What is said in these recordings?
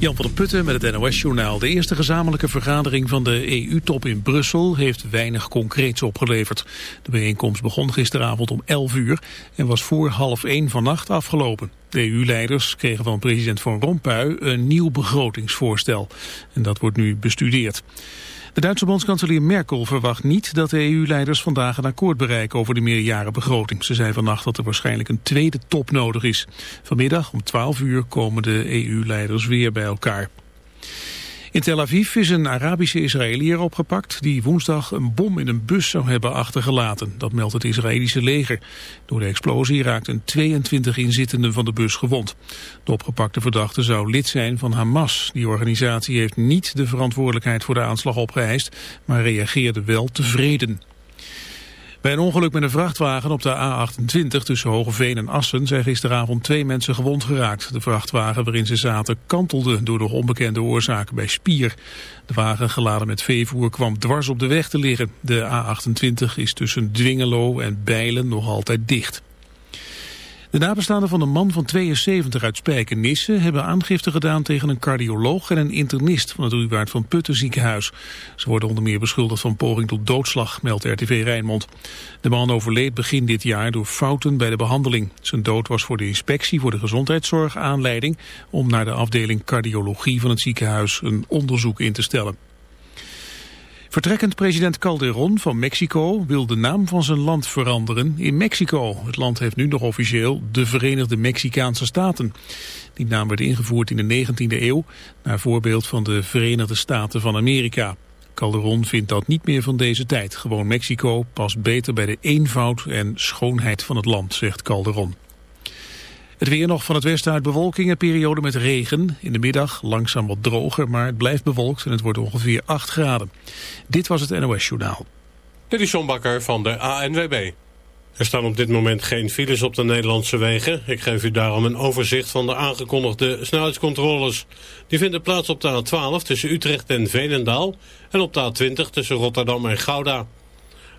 Jan van der Putten met het NOS-journaal. De eerste gezamenlijke vergadering van de EU-top in Brussel heeft weinig concreets opgeleverd. De bijeenkomst begon gisteravond om 11 uur en was voor half 1 vannacht afgelopen. De EU-leiders kregen van president Van Rompuy een nieuw begrotingsvoorstel. En dat wordt nu bestudeerd. De Duitse bondskanselier Merkel verwacht niet dat de EU-leiders vandaag een akkoord bereiken over de meerjarenbegroting. Ze zei vannacht dat er waarschijnlijk een tweede top nodig is. Vanmiddag om 12 uur komen de EU-leiders weer bij elkaar. In Tel Aviv is een Arabische Israëliër opgepakt die woensdag een bom in een bus zou hebben achtergelaten. Dat meldt het Israëlische leger. Door de explosie raakten 22 inzittenden van de bus gewond. De opgepakte verdachte zou lid zijn van Hamas. Die organisatie heeft niet de verantwoordelijkheid voor de aanslag opgeëist, maar reageerde wel tevreden. Bij een ongeluk met een vrachtwagen op de A28 tussen Hogeveen en Assen zijn gisteravond twee mensen gewond geraakt. De vrachtwagen waarin ze zaten kantelde door de onbekende oorzaak bij Spier. De wagen geladen met veevoer kwam dwars op de weg te liggen. De A28 is tussen Dwingelo en Bijlen nog altijd dicht. De nabestaanden van een man van 72 uit Spijkenisse hebben aangifte gedaan tegen een cardioloog en een internist van het Ruwaard van Putten ziekenhuis. Ze worden onder meer beschuldigd van poging tot doodslag, meldt RTV Rijnmond. De man overleed begin dit jaar door fouten bij de behandeling. Zijn dood was voor de inspectie voor de gezondheidszorg aanleiding om naar de afdeling cardiologie van het ziekenhuis een onderzoek in te stellen. Vertrekkend president Calderon van Mexico wil de naam van zijn land veranderen in Mexico. Het land heeft nu nog officieel de Verenigde Mexicaanse Staten. Die naam werd ingevoerd in de 19e eeuw, naar voorbeeld van de Verenigde Staten van Amerika. Calderon vindt dat niet meer van deze tijd. Gewoon Mexico past beter bij de eenvoud en schoonheid van het land, zegt Calderon. Het weer nog van het westen uit bewolking, een periode met regen. In de middag langzaam wat droger, maar het blijft bewolkt en het wordt ongeveer 8 graden. Dit was het NOS Journaal. Dit is John Bakker van de ANWB. Er staan op dit moment geen files op de Nederlandse wegen. Ik geef u daarom een overzicht van de aangekondigde snelheidscontroles. Die vinden plaats op de A12 tussen Utrecht en Veenendaal... en op de A20 tussen Rotterdam en Gouda.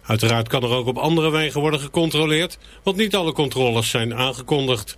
Uiteraard kan er ook op andere wegen worden gecontroleerd... want niet alle controles zijn aangekondigd.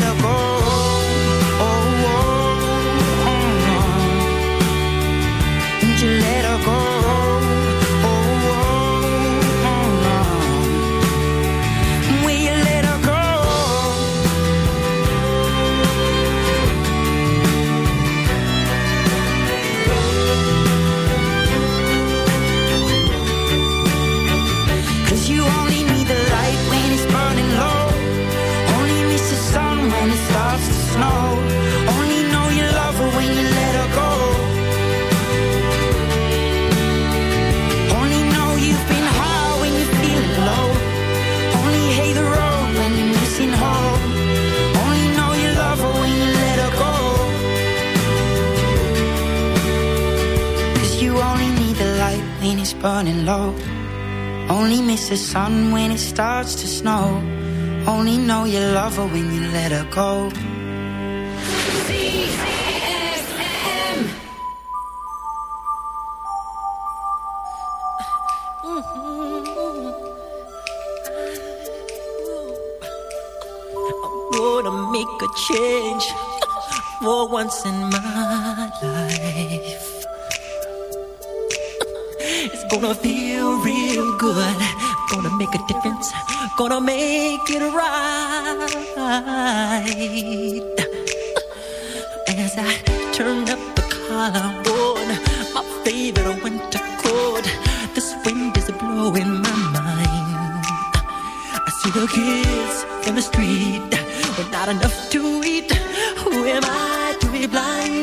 burning low. Only miss the sun when it starts to snow. Only know you love her when you let her go. Gonna make a change for once in my life. Gonna feel real good. Gonna make a difference. Gonna make it right. As I turn up the collar on my favorite winter coat, this wind is blowing my mind. I see the kids in the street with not enough to eat. Who am I to be blind,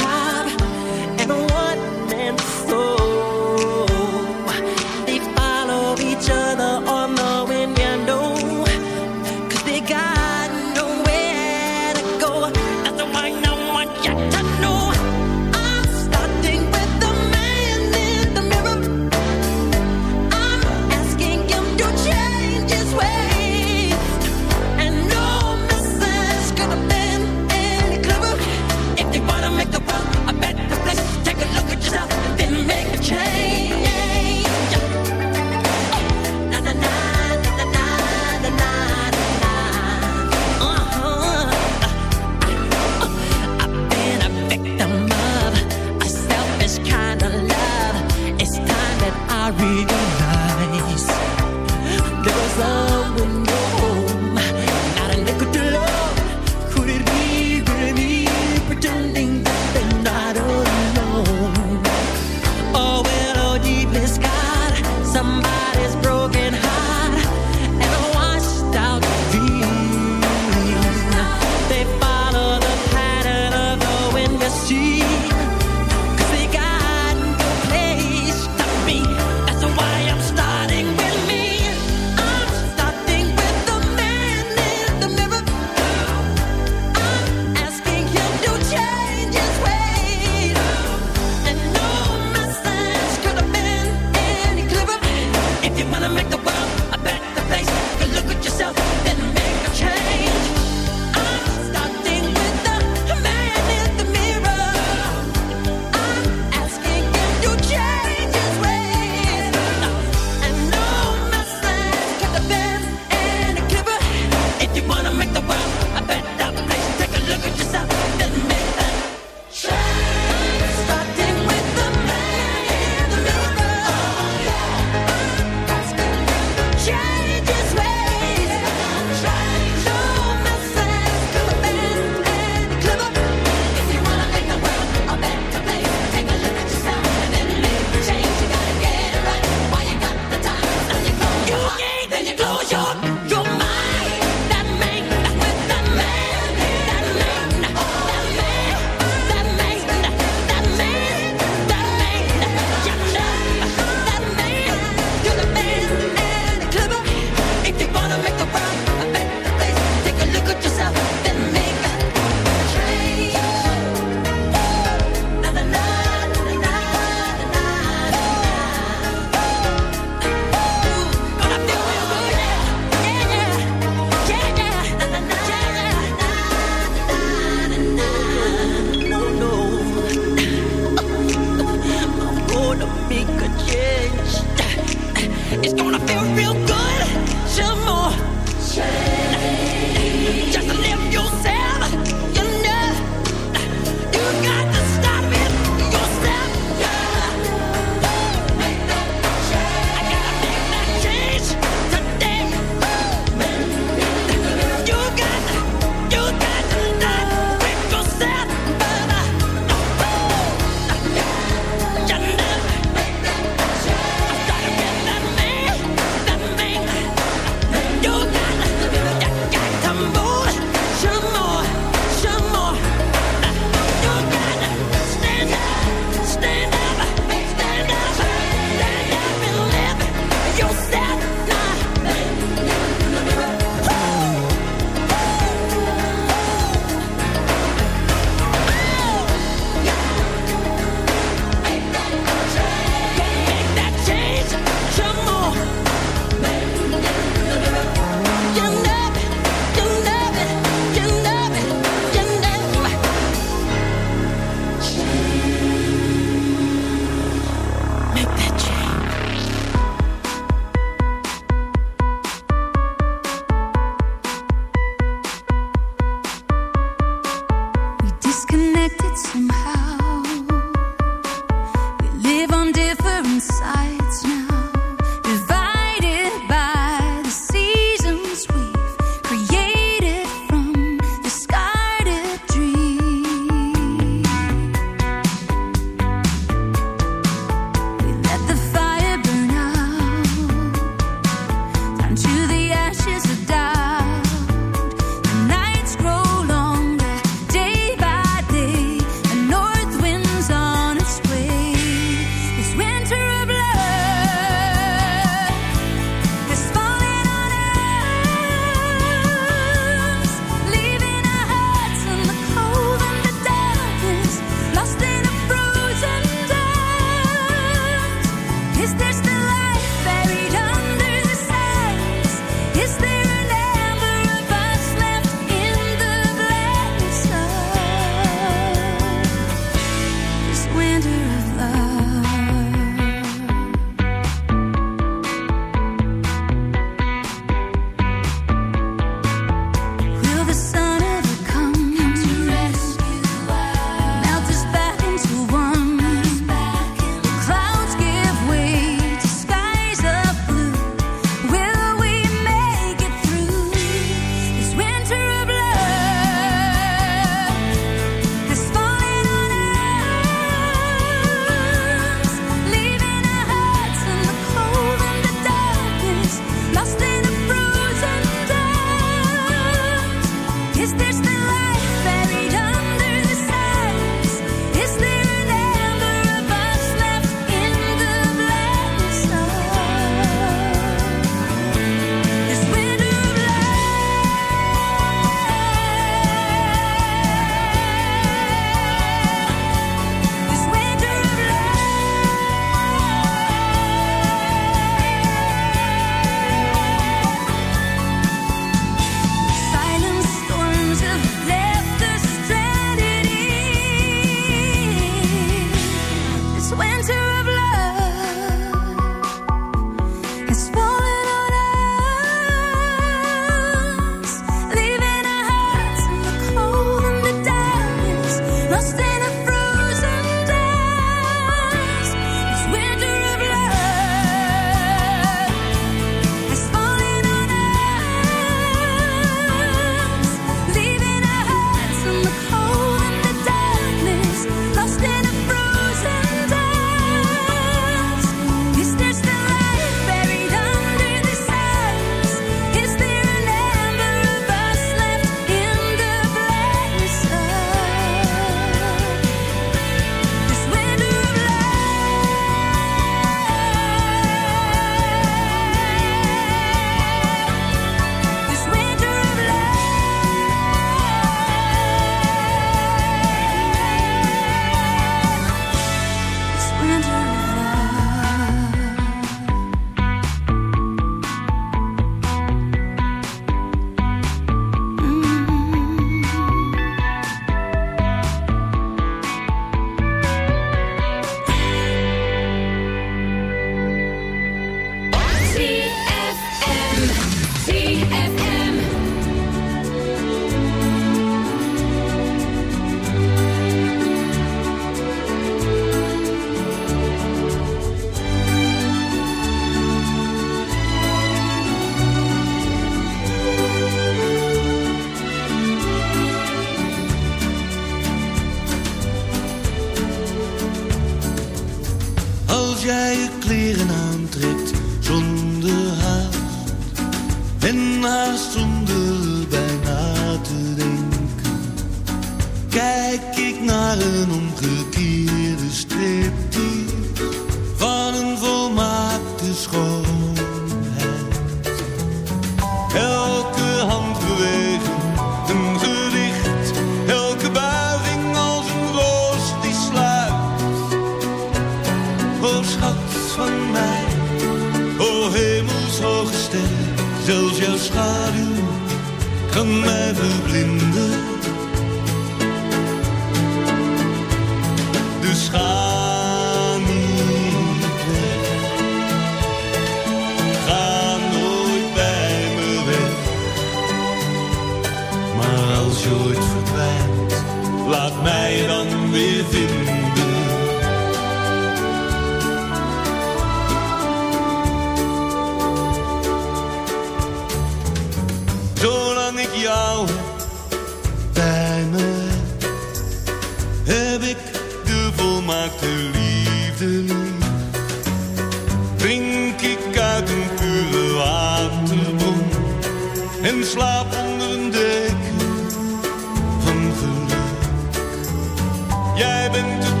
Jij bent het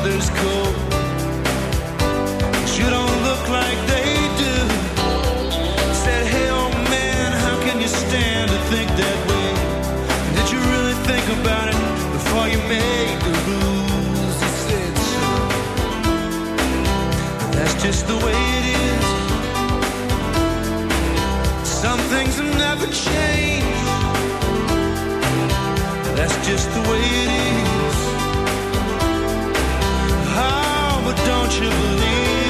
others cope. You don't look like they do. Said, hey, old man, how can you stand to think that way? And did you really think about it before you made the rules? He said, sure. That's just the way it is. Some things have never changed. That's just the way it is. but don't you believe?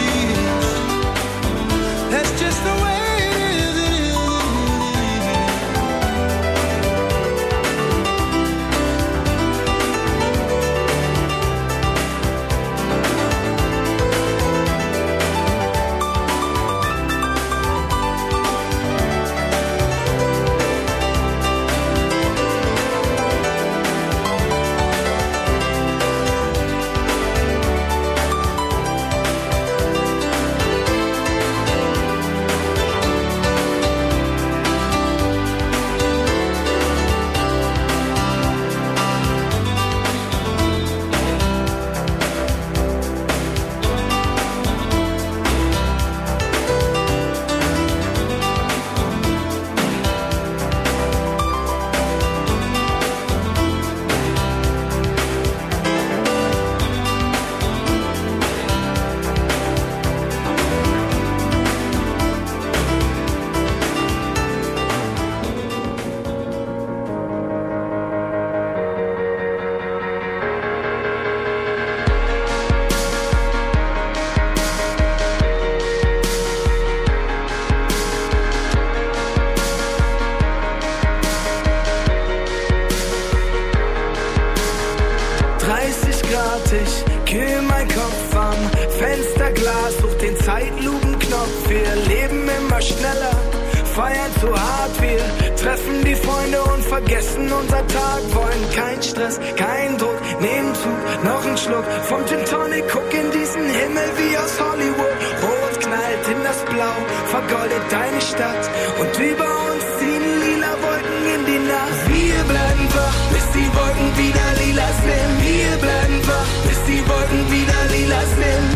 Tonic. Guck in diesen Himmel wie aus Hollywood. Rot knallt in das Blau, vergoldet deine Stadt. Und über uns ziehen lila Wolken in die Nacht. Wir bleiben wach, bis die Wolken wieder lila sind. Wir bleiben wach, bis die Wolken wieder lila sind.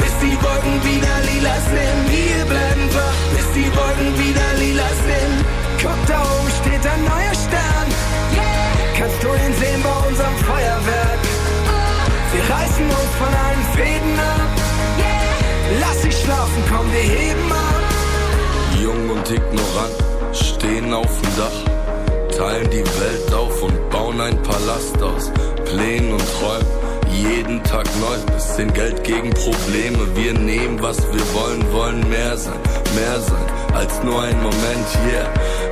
Bis die Wolken wieder lila sind. Wir bleiben wach, bis die Wolken wieder lila sind. Guck, da oben steht ein neuer Stern. Kannst du ihn sehen? Wir reißen uns von allen Fäden ab. Lass dich schlafen, komm, wir heben ab. Jung und ignorant, stehen auf dem Dach, teilen die Welt auf und bauen ein Palast aus Plänen und Träumen. Jeden Tag neu, bisschen Geld gegen Probleme. Wir nehmen, was wir wollen, wollen mehr sein, mehr sein als nur ein Moment, yeah.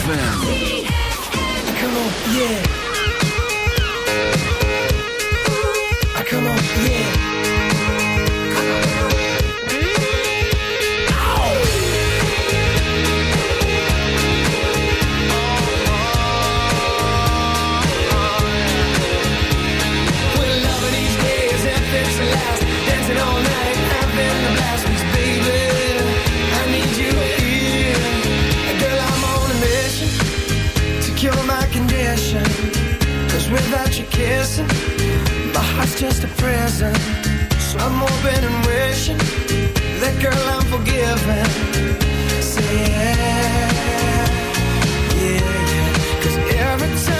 ZFM. Come on, yeah. just a prison, So I'm hoping and wishing that girl I'm forgiven. Say yeah, yeah, yeah. Cause every time.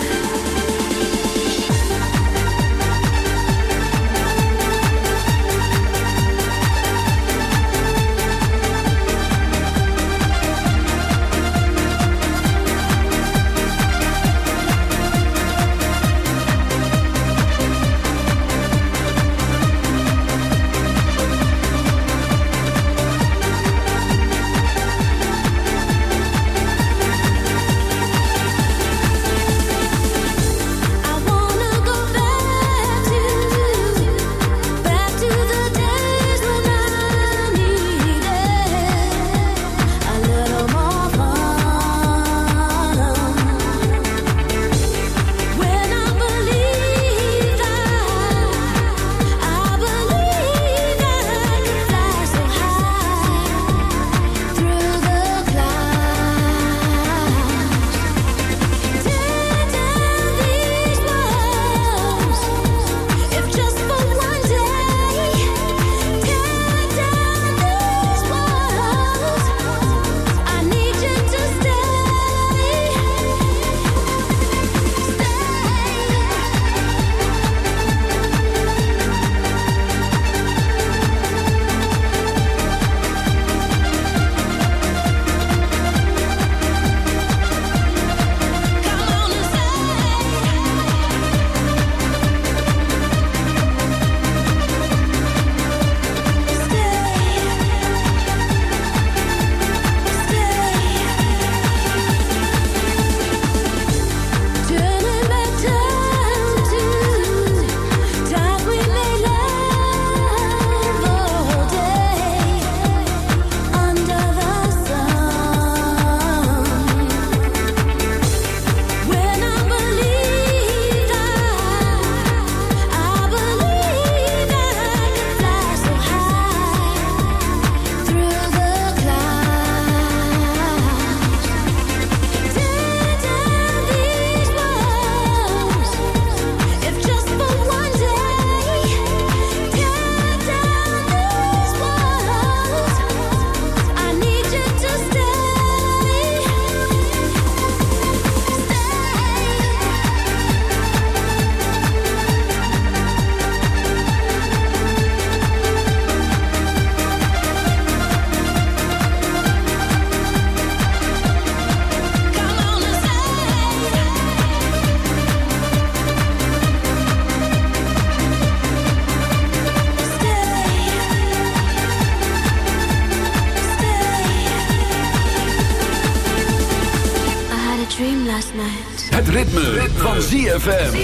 Het ritme, ritme. van ZFM.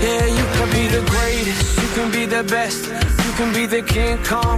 Yeah, you can be the greatest, you can be the best, you can be the King Kong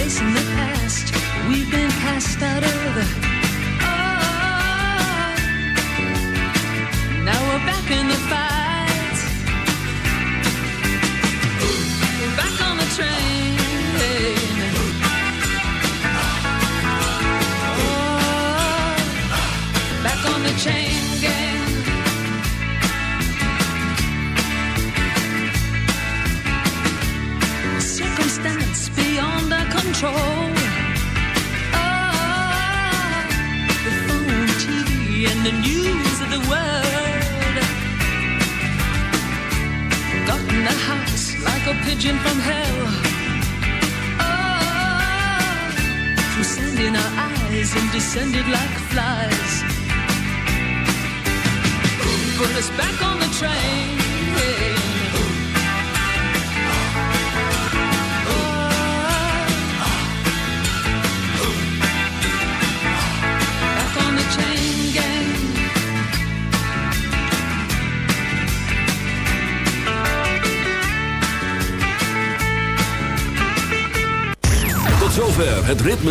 In the past we've been cast out of. Oh,